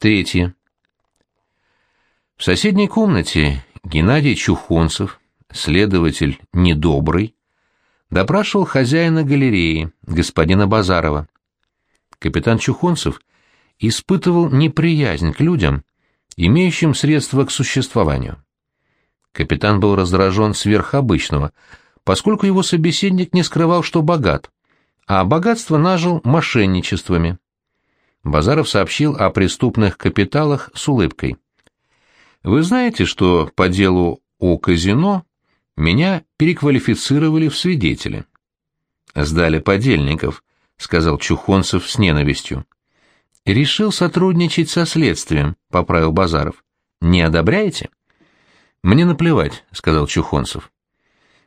Третье. В соседней комнате Геннадий Чухонцев, следователь недобрый, допрашивал хозяина галереи, господина Базарова. Капитан Чухонцев испытывал неприязнь к людям, имеющим средства к существованию. Капитан был раздражен сверхобычного, поскольку его собеседник не скрывал, что богат, а богатство нажил мошенничествами. Базаров сообщил о преступных капиталах с улыбкой. «Вы знаете, что по делу о казино меня переквалифицировали в свидетели?» «Сдали подельников», — сказал Чухонцев с ненавистью. «Решил сотрудничать со следствием», — поправил Базаров. «Не одобряете?» «Мне наплевать», — сказал Чухонцев.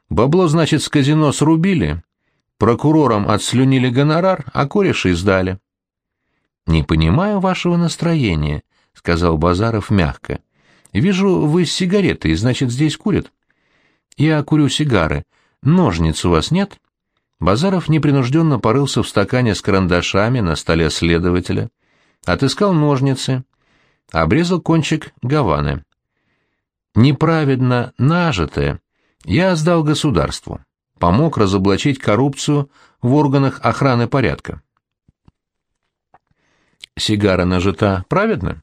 «Бабло, значит, с казино срубили, прокурорам отслюнили гонорар, а кореши сдали». «Не понимаю вашего настроения», — сказал Базаров мягко. «Вижу, вы с сигаретой, значит, здесь курят?» «Я курю сигары. Ножниц у вас нет?» Базаров непринужденно порылся в стакане с карандашами на столе следователя, отыскал ножницы, обрезал кончик гаваны. «Неправедно нажитое я сдал государству, помог разоблачить коррупцию в органах охраны порядка». Сигара нажита праведно?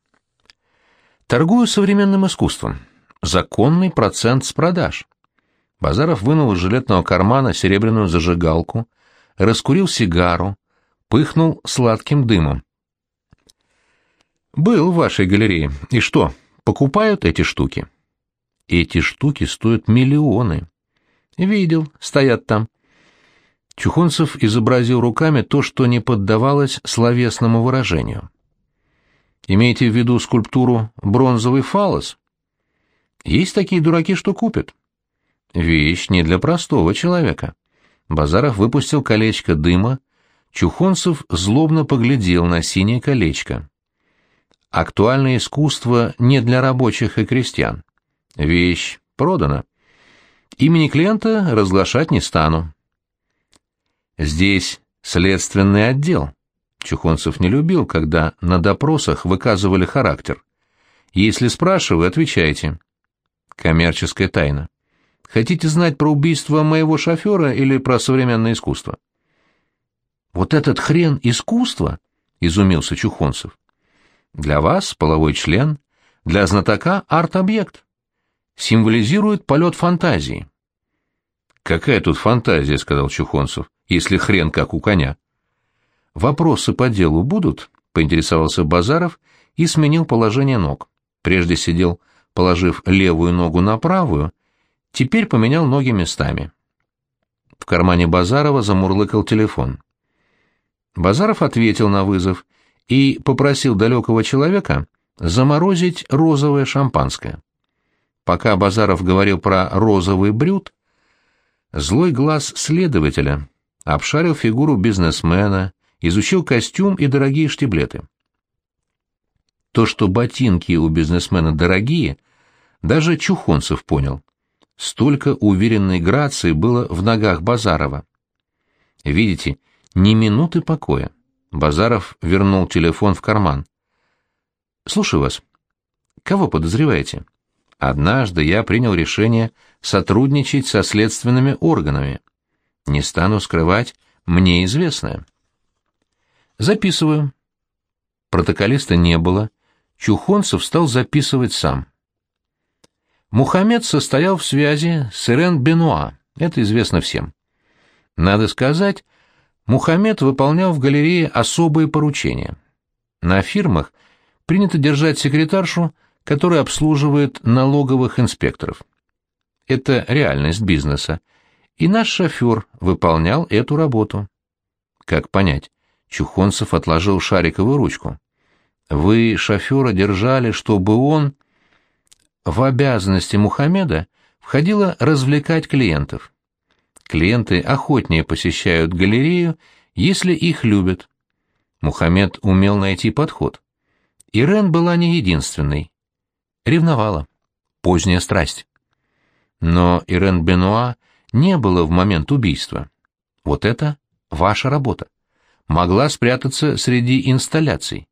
Торгую современным искусством. Законный процент с продаж. Базаров вынул из жилетного кармана серебряную зажигалку, раскурил сигару, пыхнул сладким дымом. «Был в вашей галерее. И что, покупают эти штуки?» «Эти штуки стоят миллионы». «Видел, стоят там». Чухонцев изобразил руками то, что не поддавалось словесному выражению. «Имеете в виду скульптуру «Бронзовый фалос»?» «Есть такие дураки, что купят». «Вещь не для простого человека». Базаров выпустил колечко дыма, Чухонцев злобно поглядел на синее колечко. «Актуальное искусство не для рабочих и крестьян. Вещь продана. Имени клиента разглашать не стану». Здесь следственный отдел. Чухонцев не любил, когда на допросах выказывали характер. Если спрашиваю, отвечайте. Коммерческая тайна. Хотите знать про убийство моего шофера или про современное искусство? Вот этот хрен искусство, изумился Чухонцев. Для вас половой член, для знатока арт-объект. Символизирует полет фантазии. Какая тут фантазия, сказал Чухонцев если хрен как у коня. «Вопросы по делу будут?» — поинтересовался Базаров и сменил положение ног. Прежде сидел, положив левую ногу на правую, теперь поменял ноги местами. В кармане Базарова замурлыкал телефон. Базаров ответил на вызов и попросил далекого человека заморозить розовое шампанское. Пока Базаров говорил про розовый брют, злой глаз следователя обшарил фигуру бизнесмена, изучил костюм и дорогие штиблеты. То, что ботинки у бизнесмена дорогие, даже Чухонцев понял. Столько уверенной грации было в ногах Базарова. Видите, ни минуты покоя. Базаров вернул телефон в карман. «Слушаю вас. Кого подозреваете?» «Однажды я принял решение сотрудничать со следственными органами. Не стану скрывать, мне известное. Записываю. Протоколиста не было. Чухонцев стал записывать сам. Мухаммед состоял в связи с Ирен Бенуа, это известно всем. Надо сказать, Мухаммед выполнял в галерее особые поручения. На фирмах принято держать секретаршу, которая обслуживает налоговых инспекторов. Это реальность бизнеса, и наш шофер выполнял эту работу. Как понять? Чухонцев отложил шариковую ручку. Вы шофера держали, чтобы он... В обязанности Мухаммеда входило развлекать клиентов. Клиенты охотнее посещают галерею, если их любят. Мухаммед умел найти подход. Ирен была не единственной. Ревновала. Поздняя страсть. Но Ирен Бенуа не было в момент убийства. Вот это ваша работа. Могла спрятаться среди инсталляций.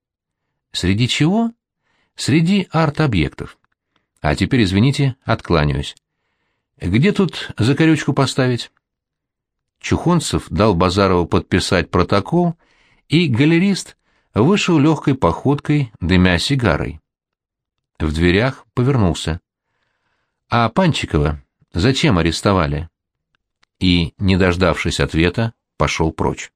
Среди чего? среди арт-объектов. А теперь, извините, откланяюсь. Где тут закорючку поставить? Чухонцев дал Базарову подписать протокол, и галерист вышел легкой походкой, дымя сигарой. В дверях повернулся. «А Панчикова зачем арестовали?» И, не дождавшись ответа, пошел прочь.